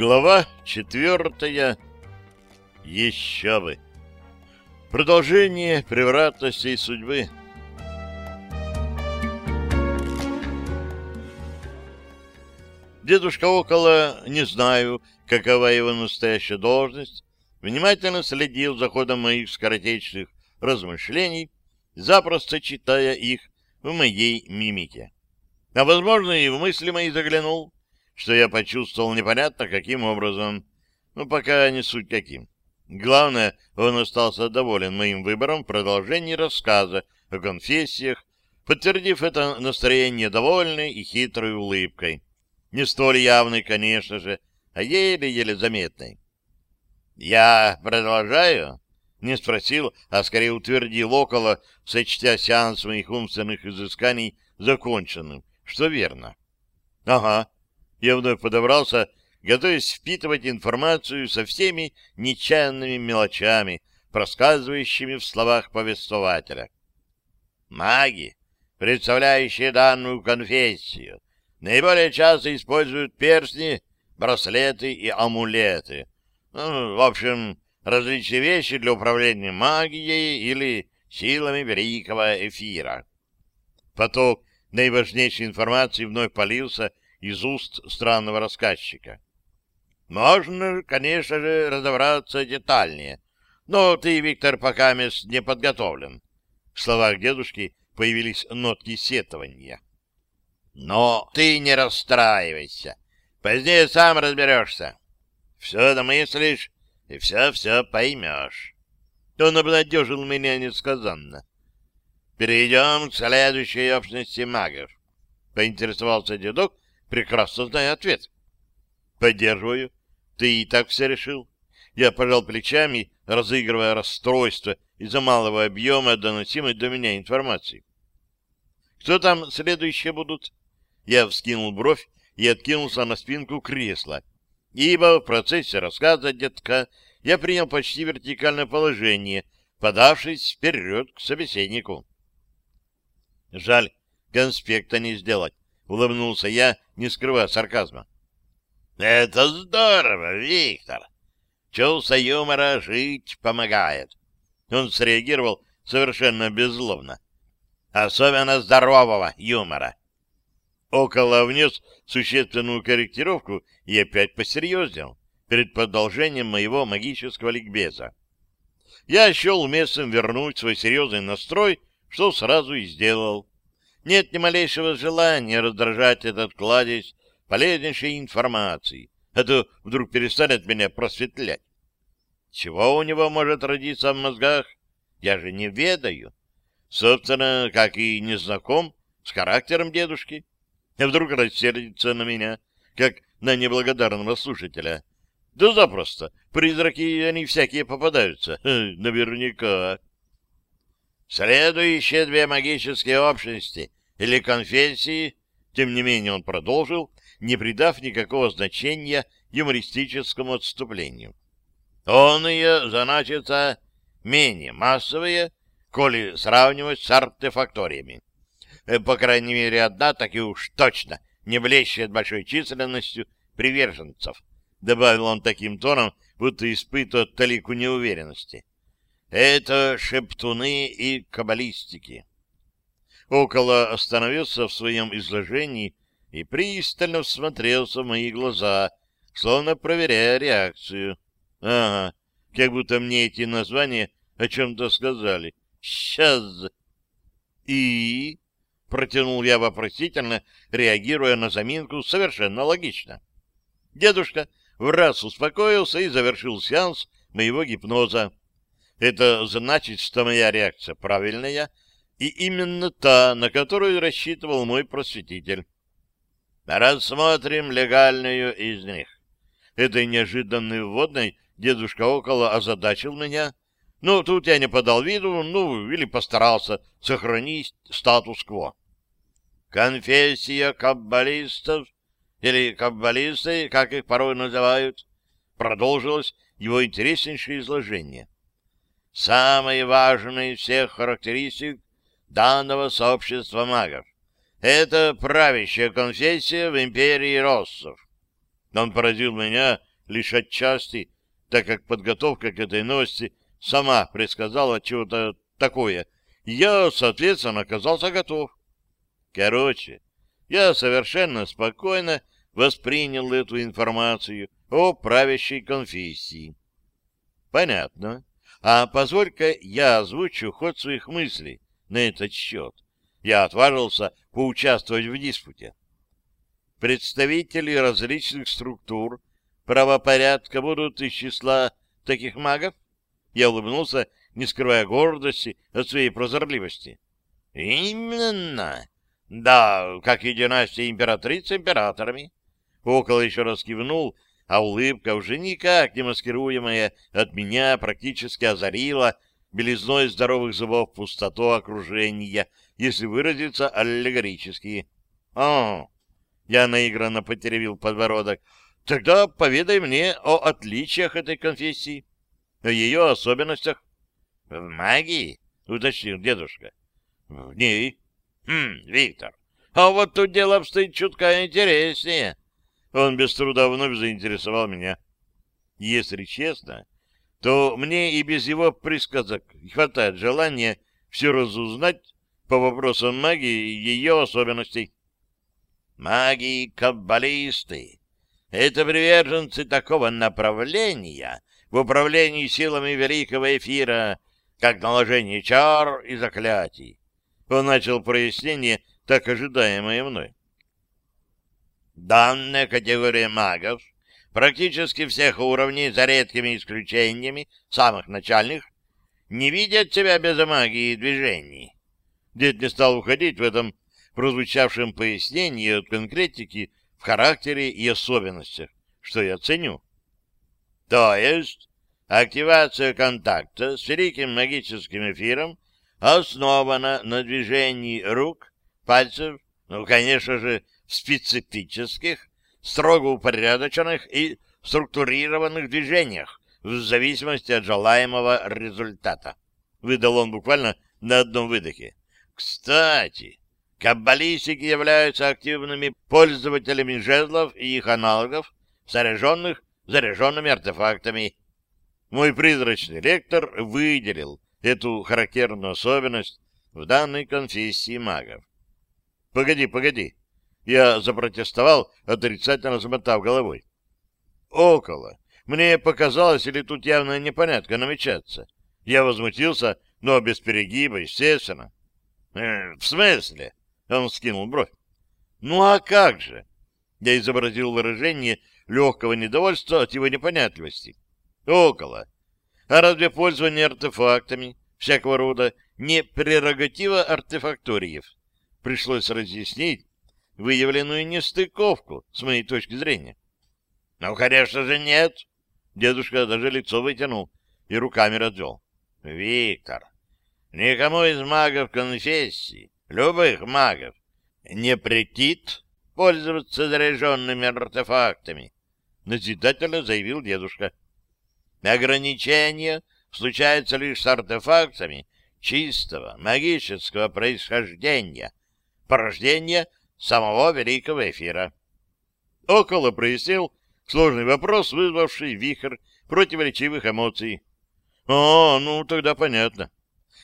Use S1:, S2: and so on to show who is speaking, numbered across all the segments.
S1: Глава четвертая. Еще бы. Продолжение превратностей судьбы. Дедушка около, не знаю, какова его настоящая должность, внимательно следил за ходом моих скоротечных размышлений, запросто читая их в моей мимике. А, возможно, и в мысли мои заглянул, что я почувствовал непонятно каким образом, но пока не суть каким. Главное, он остался доволен моим выбором в продолжении рассказа о конфессиях, подтвердив это настроение довольной и хитрой улыбкой. Не столь явной, конечно же, а еле-еле заметной. «Я продолжаю?» — не спросил, а скорее утвердил около, сочтя сеанс моих умственных изысканий законченным, что верно. Ага. Я вновь подобрался, готовясь впитывать информацию со всеми нечаянными мелочами, проскальзывающими в словах повествователя. Маги, представляющие данную конфессию, наиболее часто используют перстни, браслеты и амулеты. Ну, в общем, различные вещи для управления магией или силами великого эфира. Поток наиважнейшей информации вновь полился из уст странного рассказчика. Можно, конечно же, разобраться детальнее, но ты, Виктор, пока не подготовлен. В словах дедушки появились нотки сетования. Но ты не расстраивайся. Позднее сам разберешься. Все домыслишь и все-все поймешь. Он обнадежил меня несказанно. Перейдем к следующей общности магов. Поинтересовался дедок, прекрасно зная ответ. Поддерживаю. Ты и так все решил. Я пожал плечами, разыгрывая расстройство из-за малого объема доносимой до меня информации. Кто там следующие будут? Я вскинул бровь и откинулся на спинку кресла, ибо в процессе рассказа детка я принял почти вертикальное положение, подавшись вперед к собеседнику. Жаль, конспекта не сделать, — улыбнулся я, не скрывая сарказма. — Это здорово, Виктор! Чувство юмора жить помогает. Он среагировал совершенно беззлобно. Особенно здорового юмора. Около внес существенную корректировку и опять посерьезнел перед продолжением моего магического ликбеза. Я счел уместным вернуть свой серьезный настрой что сразу и сделал. Нет ни малейшего желания раздражать этот кладезь полезнейшей информации, а то вдруг перестанет меня просветлять. Чего у него может родиться в мозгах, я же не ведаю. Собственно, как и не знаком с характером дедушки. А вдруг рассердится на меня, как на неблагодарного слушателя. Да запросто. Призраки, они всякие попадаются. Наверняка. Следующие две магические общности или конфессии, тем не менее он продолжил, не придав никакого значения юмористическому отступлению. Он ее значится менее массовые, коли сравнивать с артефакториями. Э, по крайней мере, одна так и уж точно не блещет большой численностью приверженцев, добавил он таким тоном, будто испытывает талику неуверенности. Это шептуны и каббалистики. Около остановился в своем изложении и пристально всмотрелся в мои глаза, словно проверяя реакцию. Ага, как будто мне эти названия о чем-то сказали. Сейчас. И... Протянул я вопросительно, реагируя на заминку совершенно логично. Дедушка в раз успокоился и завершил сеанс моего гипноза. Это значит, что моя реакция правильная, и именно та, на которую рассчитывал мой просветитель. Рассмотрим легальную из них. Этой неожиданной вводной дедушка около озадачил меня. Ну, тут я не подал виду, ну, или постарался сохранить статус-кво. Конфессия каббалистов, или каббалисты, как их порой называют, продолжилось его интереснейшее изложение самой важной из всех характеристик данного сообщества магов. Это правящая конфессия в империи Россов. Он поразил меня лишь отчасти, так как подготовка к этой новости сама предсказала чего-то такое. Я, соответственно, оказался готов. Короче, я совершенно спокойно воспринял эту информацию о правящей конфессии. Понятно. А позволь-ка я озвучу ход своих мыслей на этот счет. Я отважился поучаствовать в диспуте. Представители различных структур правопорядка будут из числа таких магов? Я улыбнулся, не скрывая гордости от своей прозорливости. Именно. Да, как и династия императрицы императорами. Около еще раз кивнул, а улыбка, уже никак не маскируемая от меня, практически озарила белизной здоровых зубов пустоту окружения, если выразиться аллегорически. — О, я наигранно потеревил подбородок. Тогда поведай мне о отличиях этой конфессии, о ее особенностях. — В магии? — уточнил дедушка. — В ней. — Хм, Виктор, а вот тут дело обстоит чутка интереснее. Он без труда вновь заинтересовал меня. Если честно, то мне и без его присказок хватает желания все разузнать по вопросам магии и ее особенностей. Маги-каббалисты — это приверженцы такого направления в управлении силами великого эфира, как наложение чар и заклятий. Он начал прояснение, так ожидаемое мной. Данная категория магов практически всех уровней, за редкими исключениями, самых начальных, не видят себя без магии и движений. Дед не стал уходить в этом прозвучавшем пояснении от конкретики в характере и особенностях, что я ценю. То есть активация контакта с великим магическим эфиром основана на движении рук, пальцев, ну, конечно же, специфических, строго упорядоченных и структурированных движениях в зависимости от желаемого результата. Выдал он буквально на одном выдохе. Кстати, Каббалистики являются активными пользователями жезлов и их аналогов, снаряженных заряженными артефактами. Мой призрачный ректор выделил эту характерную особенность в данной конфессии магов. — Погоди, погоди. Я запротестовал, отрицательно замотав головой. — Около. Мне показалось, или тут явная непонятка намечается. Я возмутился, но без перегиба, естественно. «Э, — В смысле? Он скинул бровь. «Ну а как же?» Я изобразил выражение легкого недовольства от его непонятливости. «Около. А разве пользование артефактами всякого рода не прерогатива артефакториев?» Пришлось разъяснить выявленную нестыковку, с моей точки зрения. «Ну, конечно же, нет!» Дедушка даже лицо вытянул и руками развел. «Виктор, никому из магов конфессии любых магов, не претит пользоваться заряженными артефактами, назидательно заявил дедушка. Ограничения случаются лишь с артефактами чистого магического происхождения, порождения самого великого эфира. Около прояснил сложный вопрос, вызвавший вихрь противоречивых эмоций. — О, ну тогда понятно.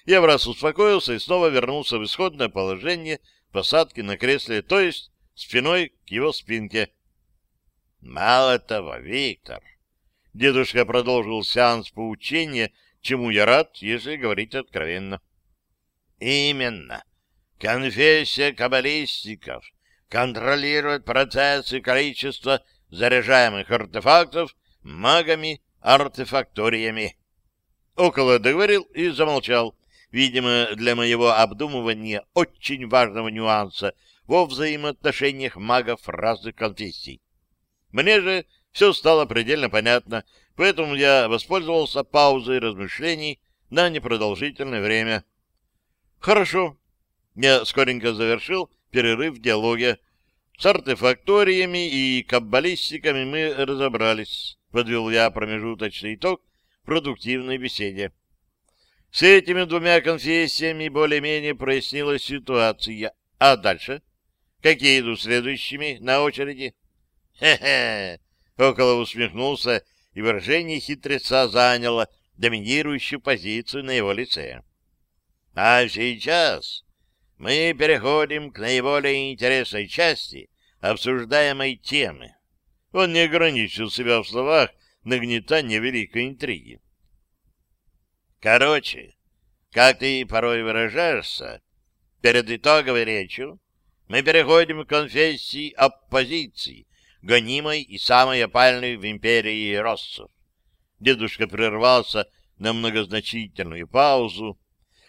S1: Я в раз успокоился и снова вернулся в исходное положение посадки на кресле, то есть спиной к его спинке. Мало того, Виктор, дедушка продолжил сеанс поучения, чему я рад, если говорить откровенно. Именно. Конфессия каббалистиков контролирует процесс и количество заряжаемых артефактов магами-артефакториями. Около договорил и замолчал, видимо, для моего обдумывания очень важного нюанса во взаимоотношениях магов разных конфессий. Мне же все стало предельно понятно, поэтому я воспользовался паузой размышлений на непродолжительное время. Хорошо. Я скоренько завершил перерыв в диалоге. С артефакториями и каббалистиками мы разобрались. Подвел я промежуточный итог продуктивной беседе. С этими двумя конфессиями более-менее прояснилась ситуация. А дальше? Какие идут следующими на очереди? Хе-хе! Около усмехнулся, и выражение хитреца заняло доминирующую позицию на его лице. А сейчас мы переходим к наиболее интересной части обсуждаемой темы. Он не ограничил себя в словах нагнетания великой интриги. Короче, как ты порой выражаешься, перед итоговой речью мы переходим к конфессии оппозиции, гонимой и самой опальной в империи россов. Дедушка прервался на многозначительную паузу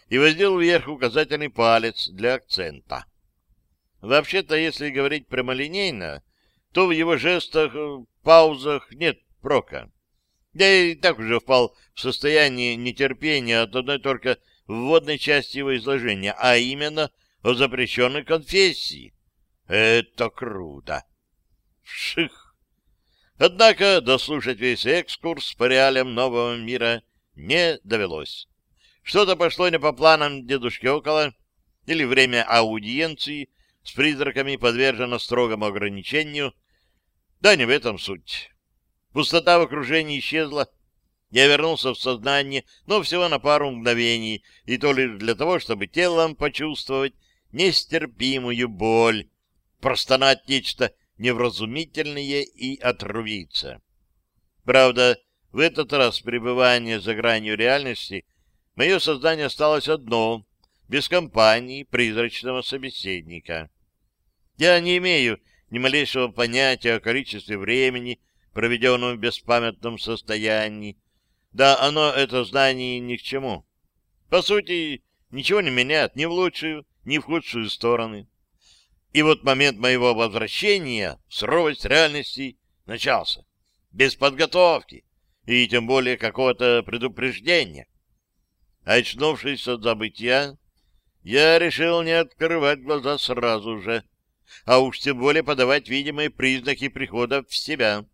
S1: и воздел вверх указательный палец для акцента. Вообще-то, если говорить прямолинейно, то в его жестах, э, паузах нет прока. Я и так уже впал в состояние нетерпения от одной только вводной части его изложения, а именно о запрещенной конфессии. Это круто! Ших! Однако дослушать весь экскурс по реалиям нового мира не довелось. Что-то пошло не по планам дедушки около, или время аудиенции с призраками подвержено строгому ограничению. Да не в этом суть. Пустота в окружении исчезла. Я вернулся в сознание, но всего на пару мгновений, и то лишь для того, чтобы телом почувствовать нестерпимую боль, простонать нечто невразумительное и отрубиться. Правда, в этот раз пребывание за гранью реальности мое сознание осталось одно, без компании призрачного собеседника. Я не имею ни малейшего понятия о количестве времени, проведенном в беспамятном состоянии. Да, оно, это знание, ни к чему. По сути, ничего не меняет ни в лучшую, ни в худшую стороны. И вот момент моего возвращения в суровость реальности начался. Без подготовки и тем более какого-то предупреждения. Очнувшись от забытия, я решил не открывать глаза сразу же, а уж тем более подавать видимые признаки прихода в себя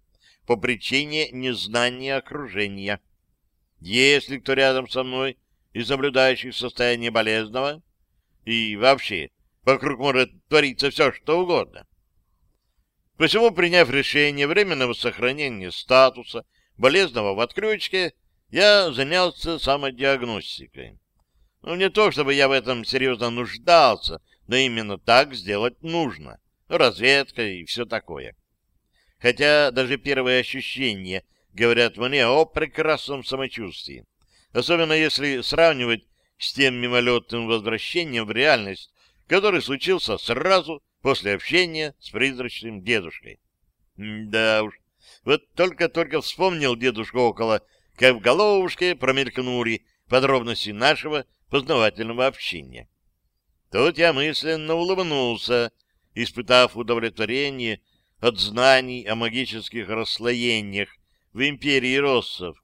S1: по причине незнания окружения. Если кто рядом со мной из наблюдающих состояние болезного, и вообще вокруг может твориться все, что угодно. Посему, приняв решение временного сохранения статуса болезного в отключке, я занялся самодиагностикой. Ну, не то, чтобы я в этом серьезно нуждался, но именно так сделать нужно. Разведка и все такое. Хотя даже первые ощущения говорят мне о прекрасном самочувствии. Особенно если сравнивать с тем мимолетным возвращением в реальность, который случился сразу после общения с призрачным дедушкой. да уж, вот только-только вспомнил дедушка около, как в головушке промелькнули подробности нашего познавательного общения. Тут я мысленно улыбнулся, испытав удовлетворение от знаний о магических расслоениях в империи Россов,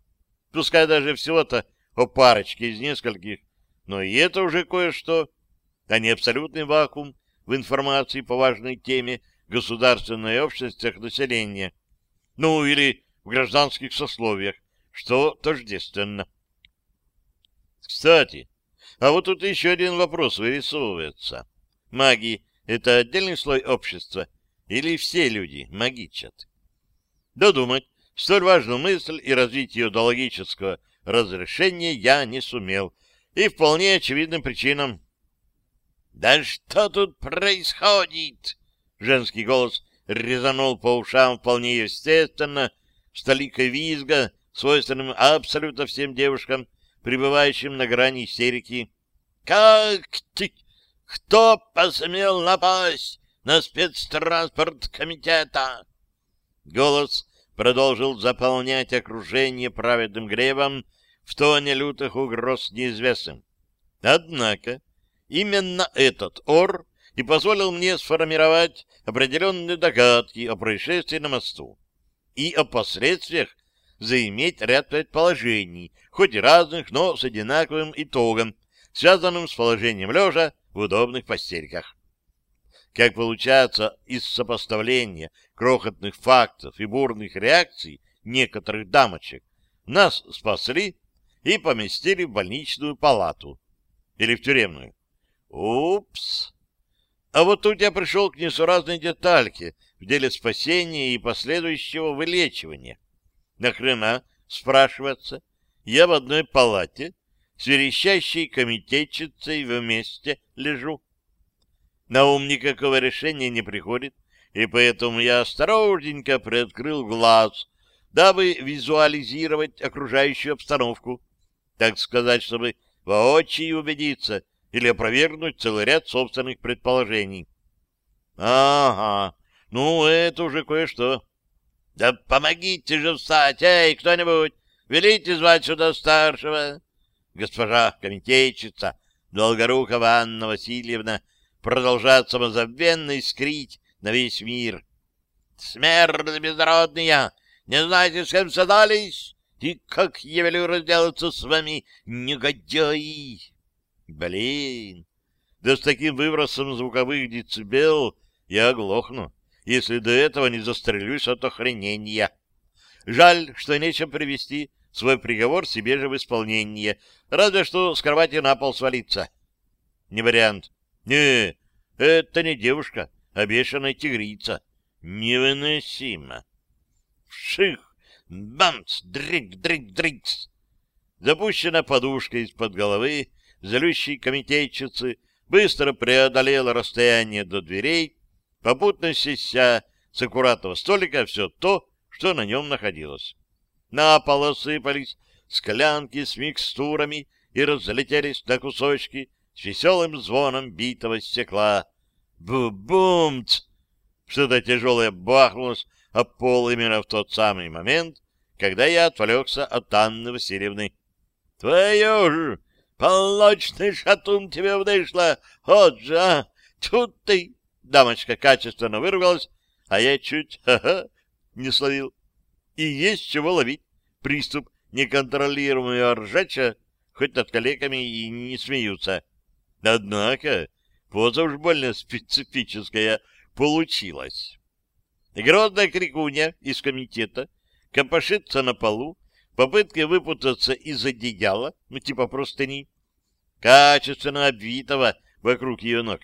S1: пускай даже всего-то о парочке из нескольких, но и это уже кое-что, а не абсолютный вакуум в информации по важной теме государственной обществах населения, ну или в гражданских сословиях, что тождественно. Кстати, а вот тут еще один вопрос вырисовывается. Маги — это отдельный слой общества или все люди магичат? Додумать столь важную мысль и развить ее до логического разрешения я не сумел, и вполне очевидным причинам. «Да что тут происходит?» Женский голос резанул по ушам вполне естественно, с толикой визга, свойственным абсолютно всем девушкам, пребывающим на грани истерики. «Как ты? Кто посмел напасть на спецтранспорт комитета?» Голос продолжил заполнять окружение праведным гребом в тоне лютых угроз неизвестным. Однако именно этот ор и позволил мне сформировать определенные догадки о происшествии на мосту и о последствиях заиметь ряд предположений, хоть и разных, но с одинаковым итогом, связанным с положением лежа в удобных постельках. Как получается из сопоставления крохотных фактов и бурных реакций некоторых дамочек, нас спасли и поместили в больничную палату. Или в тюремную. Упс! А вот тут я пришел к несуразной детальке, в деле спасения и последующего вылечивания. Нахрена, спрашиваться, я в одной палате с верещащей комитетчицей вместе лежу. На ум никакого решения не приходит, и поэтому я осторожненько приоткрыл глаз, дабы визуализировать окружающую обстановку, так сказать, чтобы воочию убедиться или опровергнуть целый ряд собственных предположений. Ага, ну это уже кое-что. Да помогите же встать, эй, кто-нибудь, велите звать сюда старшего. Госпожа комитетчица Долгорукова Анна Васильевна продолжает самозабвенно искрить на весь мир. Смерть безродная! Не знаете, с кем садались? И как я велю разделаться с вами, негодяи? Блин! Да с таким выбросом звуковых децибел я оглохну, если до этого не застрелюсь от охренения. Жаль, что нечем привести свой приговор себе же в исполнение, разве что с кровати на пол свалиться. Не вариант. Не, это не девушка, а бешеная тигрица. Невыносимо. Вших! Бамц! Дрик-дрик-дрикс! Запущена подушка из-под головы, злющей комитетчицы быстро преодолела расстояние до дверей, попутно сеся с аккуратного столика все то, что на нем находилось. На пол осыпались склянки с микстурами и разлетелись на кусочки с веселым звоном битого стекла. Бу-бумц! Что-то тяжелое бахнулось об пол именно в тот самый момент, когда я отвлекся от Анны Васильевны. — Твою же! Полночный шатун тебе вышло! Вот же, а! Тут ты! Дамочка качественно выругалась, а я чуть, ха-ха, не словил. И есть чего ловить. Приступ неконтролируемого ржача, хоть над коллегами и не смеются. Однако поза уж больно специфическая получилась. Грозная крикунья из комитета копошится на полу, попытки выпутаться из одеяла, ну типа простыни, качественно обвитого вокруг ее ног.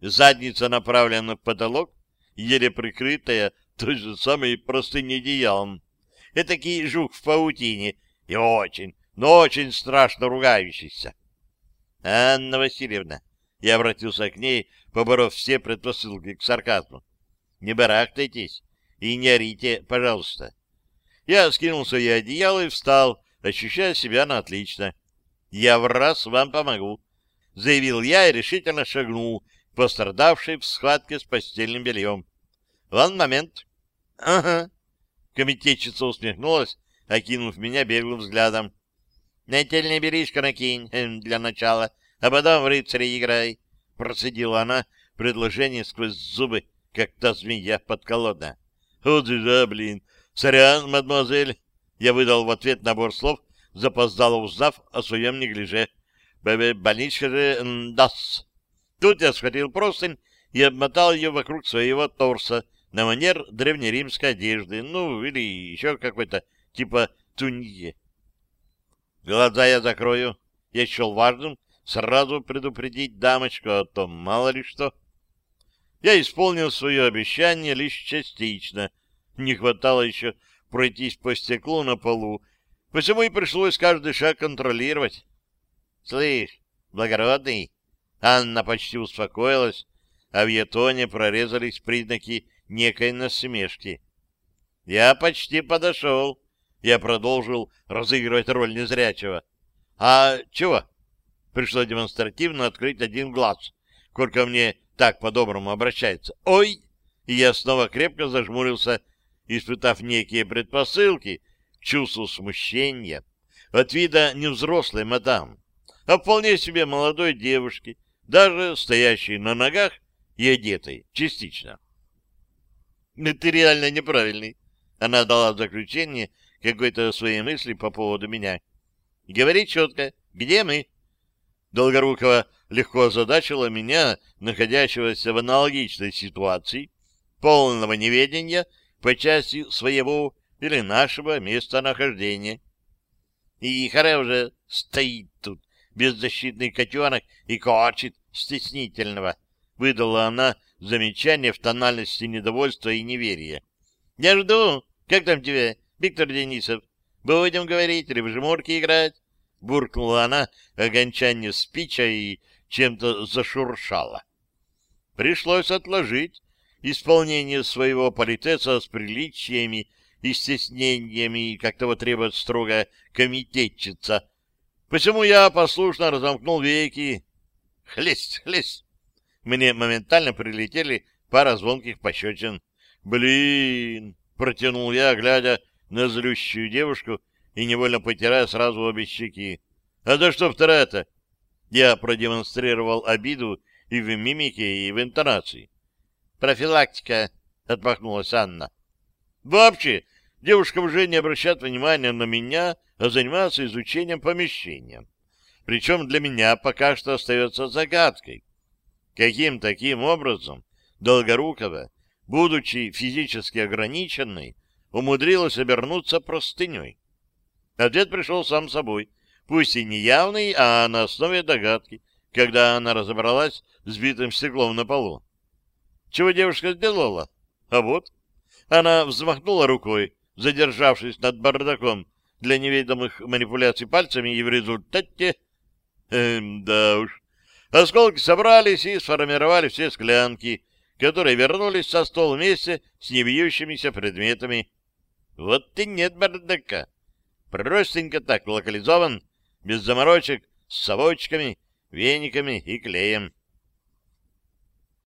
S1: Задница направлена в потолок, еле прикрытая той же самой простыней одеялом. Этакий жук в паутине и очень, но очень страшно ругающийся. Анна Васильевна, я обратился к ней, поборов все предпосылки к сарказму. Не барахтайтесь и не орите, пожалуйста. Я скинул свои одеяла и встал, ощущая себя на отлично. Я в раз вам помогу, заявил я и решительно шагнул пострадавший в схватке с постельным бельем. Вон момент. Ага. Комитетчица усмехнулась, окинув меня беглым взглядом. Нательный беришка накинь эм, для начала, а потом в рыцаря играй. Процедила она предложение сквозь зубы, как та змея подколодная. Вот же, да, блин. Сорян, мадемуазель. Я выдал в ответ набор слов, запоздало узнав о своем неглиже. Больничка же дас. Тут я схватил простынь и обмотал ее вокруг своего торса на манер древнеримской одежды, ну, или еще какой-то типа туники. Глаза я закрою. Я счел важным сразу предупредить дамочку о том, мало ли что. Я исполнил свое обещание лишь частично. Не хватало еще пройтись по стеклу на полу, посему и пришлось каждый шаг контролировать. — Слышь, благородный, Анна почти успокоилась, а в ее прорезались признаки некой насмешки. Я почти подошел. Я продолжил разыгрывать роль незрячего. А чего? Пришлось демонстративно открыть один глаз. Сколько мне так по-доброму обращается. Ой! И я снова крепко зажмурился, испытав некие предпосылки к чувству смущения от вида невзрослой мадам, а вполне себе молодой девушки, даже стоящей на ногах и одетой частично. «Ты реально неправильный», — она дала заключение какой-то своей мысли по поводу меня. «Говори четко, где мы?» Долгорукова легко озадачила меня, находящегося в аналогичной ситуации, полного неведения по части своего или нашего местонахождения. И Харе уже стоит тут, беззащитный котенок и корчит стеснительного. Выдала она замечание в тональности недовольства и неверия. — Я жду. Как там тебе, Виктор Денисов? Будем говорить или в жмурки играть? — буркнула она окончание спича и чем-то зашуршала. Пришлось отложить исполнение своего политеса с приличиями и стеснениями, как того требует строго комитетчица. Посему я послушно разомкнул веки. Хлесть, хлесть! Мне моментально прилетели пара звонких пощечин. «Блин!» — протянул я, глядя на злющую девушку и невольно потирая сразу обе щеки. «А за что вторая-то?» Я продемонстрировал обиду и в мимике, и в интонации. «Профилактика», — отмахнулась Анна. «Вообще, девушка уже не обращает внимания на меня, а занимается изучением помещения. Причем для меня пока что остается загадкой. Каким таким образом Долгорукова, будучи физически ограниченной, умудрилась обернуться простыней? Ответ пришел сам собой, пусть и не явный, а на основе догадки, когда она разобралась с битым стеклом на полу. Чего девушка сделала? А вот. Она взмахнула рукой, задержавшись над бардаком для неведомых манипуляций пальцами, и в результате... Эм, да уж. Осколки собрались и сформировали все склянки, которые вернулись со стола вместе с небьющимися предметами. Вот и нет бардака. Простенько так локализован, без заморочек, с совочками, вениками и клеем.